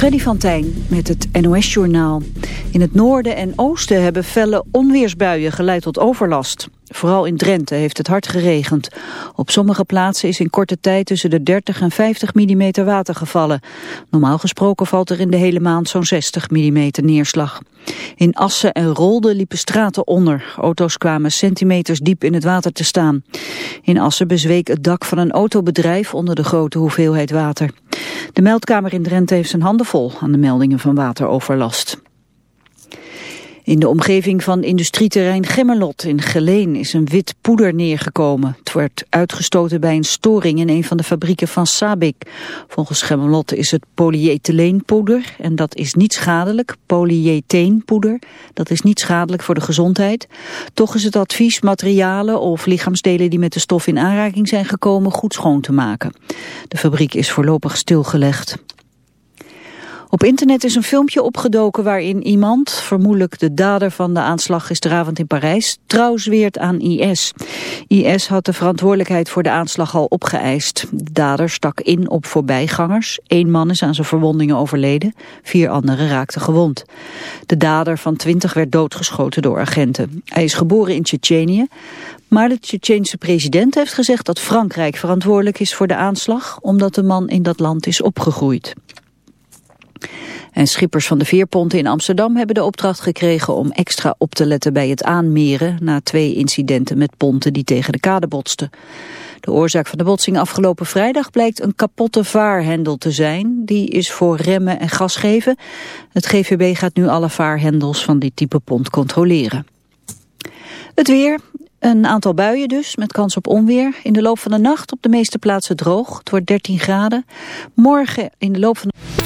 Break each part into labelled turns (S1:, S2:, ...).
S1: Freddy van Tijn met het NOS-journaal. In het noorden en oosten hebben felle onweersbuien geleid tot overlast. Vooral in Drenthe heeft het hard geregend. Op sommige plaatsen is in korte tijd tussen de 30 en 50 mm water gevallen. Normaal gesproken valt er in de hele maand zo'n 60 mm neerslag. In Assen en Rolde liepen straten onder. Auto's kwamen centimeters diep in het water te staan. In Assen bezweek het dak van een autobedrijf onder de grote hoeveelheid water. De meldkamer in Drenthe heeft zijn handen vol aan de meldingen van wateroverlast. In de omgeving van industrieterrein Gemmelot in Geleen is een wit poeder neergekomen. Het werd uitgestoten bij een storing in een van de fabrieken van Sabic. Volgens Gemmelot is het polyethyleenpoeder en dat is niet schadelijk. Polyetheenpoeder, dat is niet schadelijk voor de gezondheid. Toch is het advies materialen of lichaamsdelen die met de stof in aanraking zijn gekomen goed schoon te maken. De fabriek is voorlopig stilgelegd. Op internet is een filmpje opgedoken waarin iemand, vermoedelijk de dader van de aanslag gisteravond in Parijs, trouw zweert aan IS. IS had de verantwoordelijkheid voor de aanslag al opgeëist. De dader stak in op voorbijgangers. Eén man is aan zijn verwondingen overleden, vier anderen raakten gewond. De dader van 20 werd doodgeschoten door agenten. Hij is geboren in Tsjetsjenië, maar de Tsjetsjeense president heeft gezegd dat Frankrijk verantwoordelijk is voor de aanslag, omdat de man in dat land is opgegroeid. En schippers van de veerponten in Amsterdam hebben de opdracht gekregen om extra op te letten bij het aanmeren na twee incidenten met ponten die tegen de kade botsten. De oorzaak van de botsing afgelopen vrijdag blijkt een kapotte vaarhendel te zijn. Die is voor remmen en gas geven. Het GVB gaat nu alle vaarhendels van dit type pont controleren. Het weer, een aantal buien dus, met kans op onweer. In de loop van de nacht op de meeste plaatsen droog. Het wordt 13 graden. Morgen in de loop van de...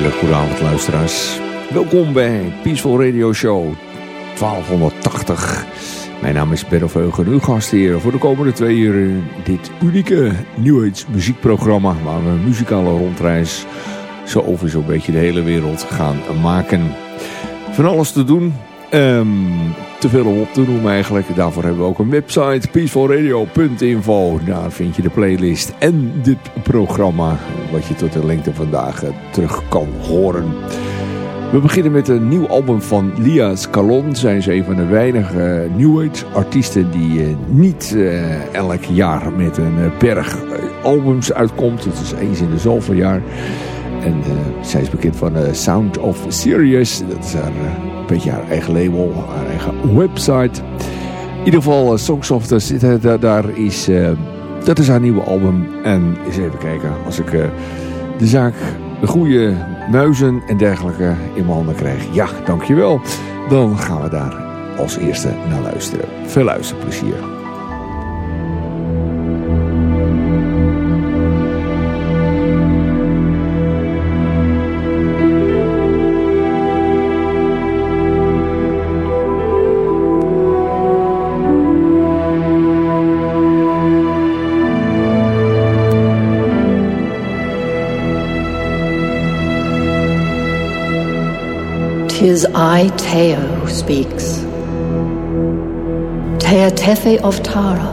S2: Hele luisteraars. Welkom bij Peaceful Radio Show 1280. Mijn naam is Benno Veugen, uw gastheer voor de komende twee uur in dit unieke New Age muziekprogramma waar we een muzikale rondreis zo over zo'n beetje de hele wereld gaan maken. Van alles te doen, Um, te veel om op te noemen eigenlijk. Daarvoor hebben we ook een website, peacefulradio.info. Daar vind je de playlist en dit programma, wat je tot de lengte vandaag uh, terug kan horen. We beginnen met een nieuw album van Lia Scalon. Zij is een van de weinige uh, New Age artiesten die uh, niet elk jaar met een berg albums uitkomt. Het is eens in de zoveel jaar. En zij is bekend van Sound of Sirius. Dat is haar beetje haar eigen label, haar eigen website. In ieder geval, uh, Songsoft zit daar is, uh, dat is haar nieuwe album. En eens even kijken, als ik de zaak, de goede muizen en dergelijke in mijn handen krijg. Ja, dankjewel. Dan gaan we daar als eerste naar luisteren. Veel luisterplezier.
S3: Tis I, Teo, who speaks. Tea Tephi of Tara,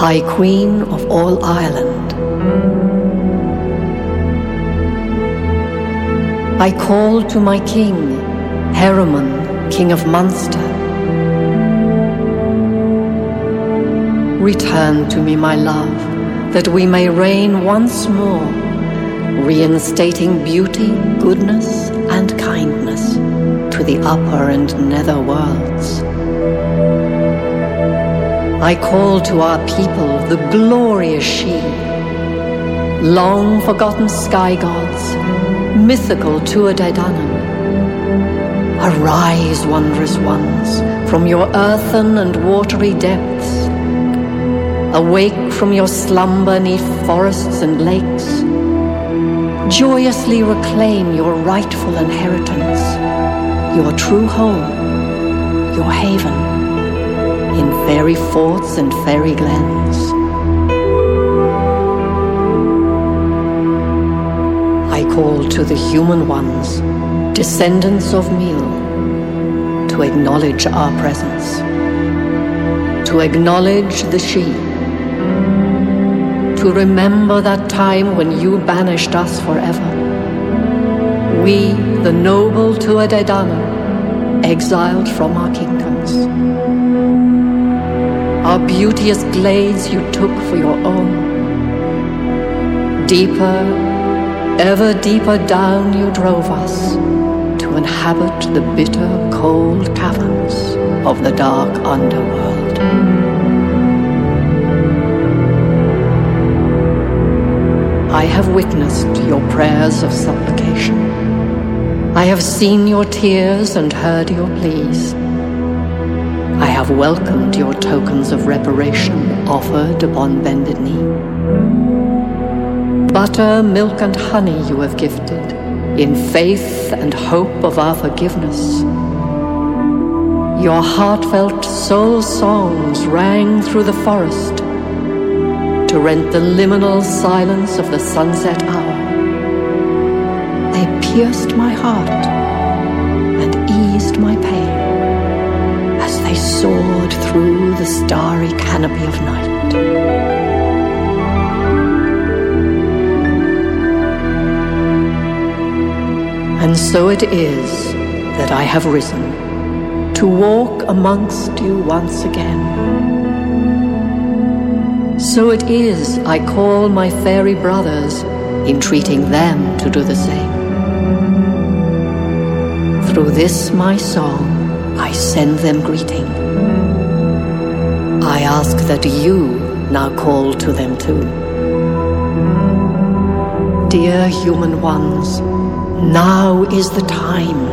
S3: High Queen of all Ireland. I call to my king, Heremon, king of Munster. Return to me, my love, that we may reign once more reinstating beauty, goodness, and kindness to the upper and nether worlds. I call to our people the glorious Sidhe, long forgotten sky gods, mythical Tuatha Arise, wondrous ones, from your earthen and watery depths. Awake from your slumber neath forests and lakes. Joyously reclaim your rightful inheritance, your true home, your haven, in fairy forts and fairy glens. I call to the human ones, descendants of Mil, to acknowledge our presence, to acknowledge the Sidhe to remember that time when you banished us forever. We, the noble Tuatha exiled from our kingdoms. Our beauteous glades you took for your own. Deeper, ever deeper down you drove us to inhabit the bitter, cold caverns of the dark underworld. I have witnessed your prayers of supplication. I have seen your tears and heard your pleas. I have welcomed your tokens of reparation offered upon bended knee. Butter, milk, and honey you have gifted in faith and hope of our forgiveness. Your heartfelt soul songs rang through the forest to rent the liminal silence of the sunset hour. They pierced my heart and eased my pain as they soared through the starry canopy of night. And so it is that I have risen to walk amongst you once again so it is I call my fairy brothers, entreating them to do the same. Through this my song, I send them greeting. I ask that you now call to them too. Dear human ones, now is the time.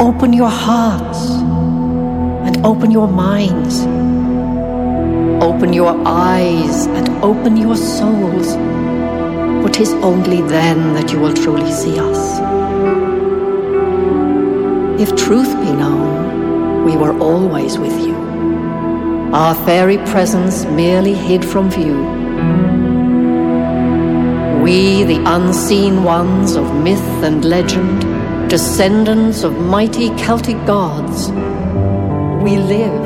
S3: Open your hearts and open your minds Open your eyes and open your souls, for tis only then that you will truly see us. If truth be known, we were always with you, our fairy presence merely hid from view. We, the unseen ones of myth and legend, descendants of mighty Celtic gods, we live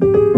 S4: May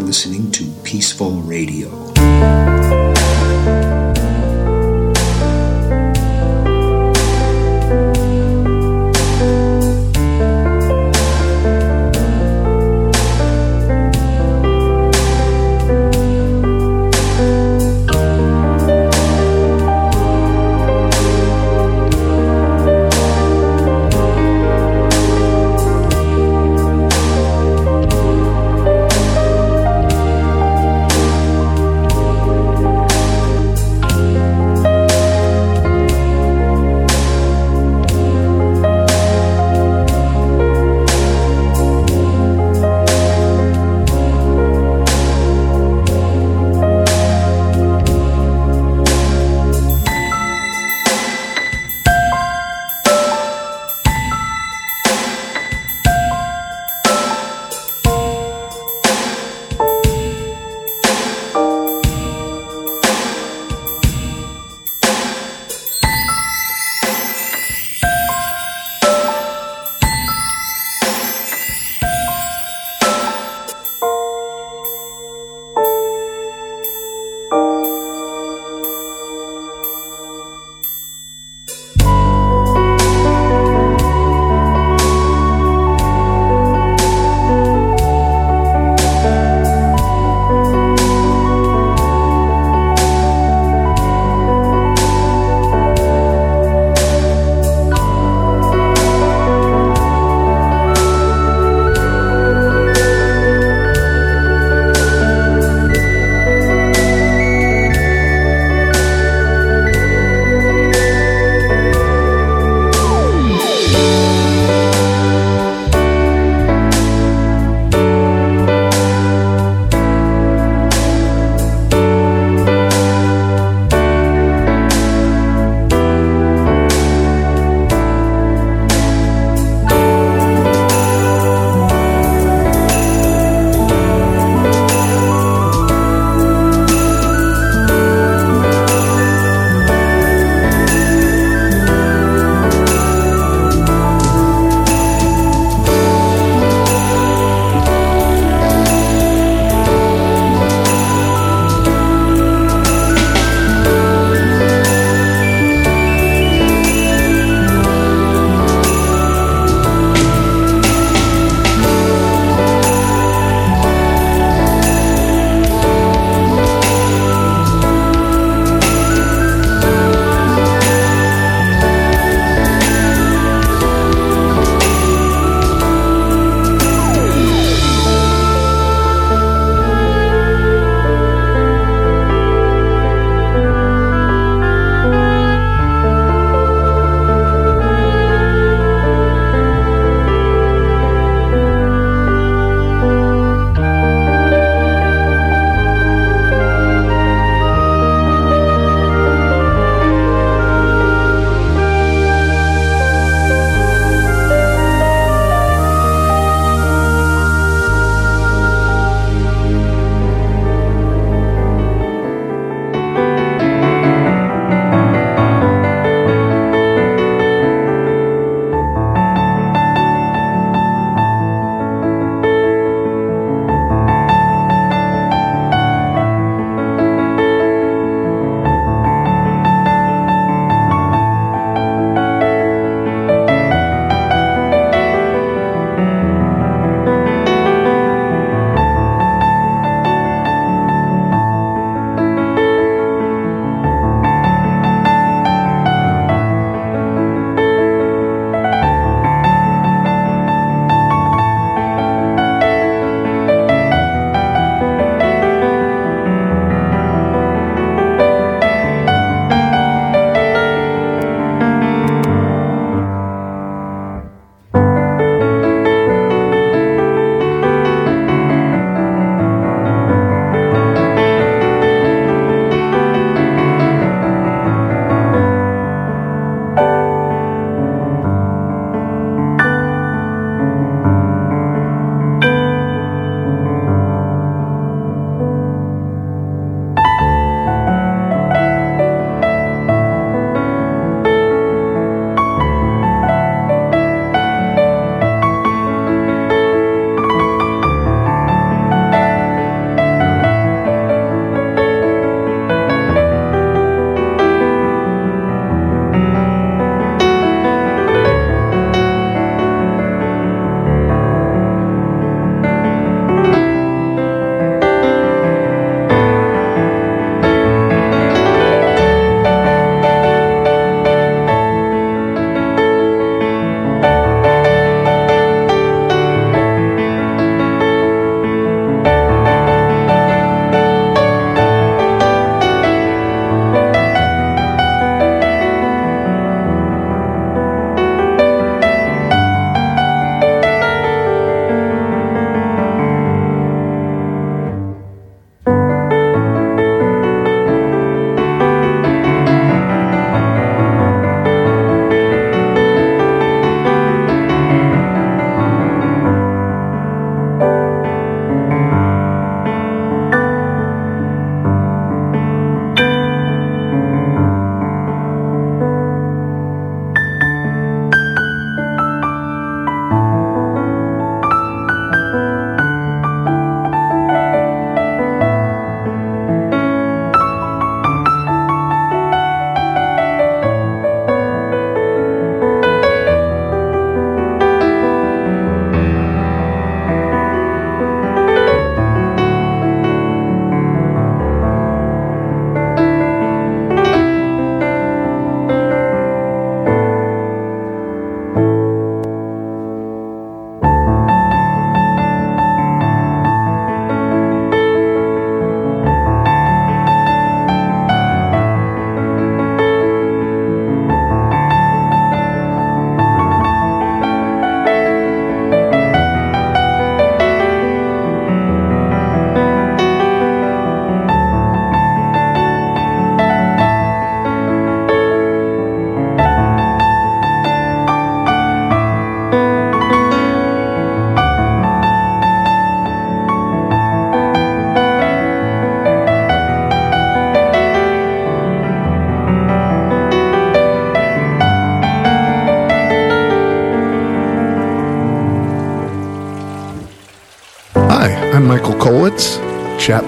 S5: listening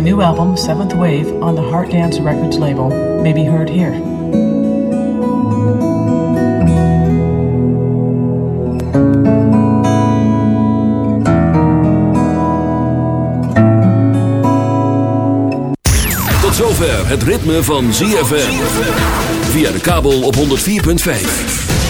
S6: My new album, Seventh Wave, on the Heart Dance Records label, may be heard here.
S7: Tot zover het ritme van ZFM. Via de kabel op 104.5.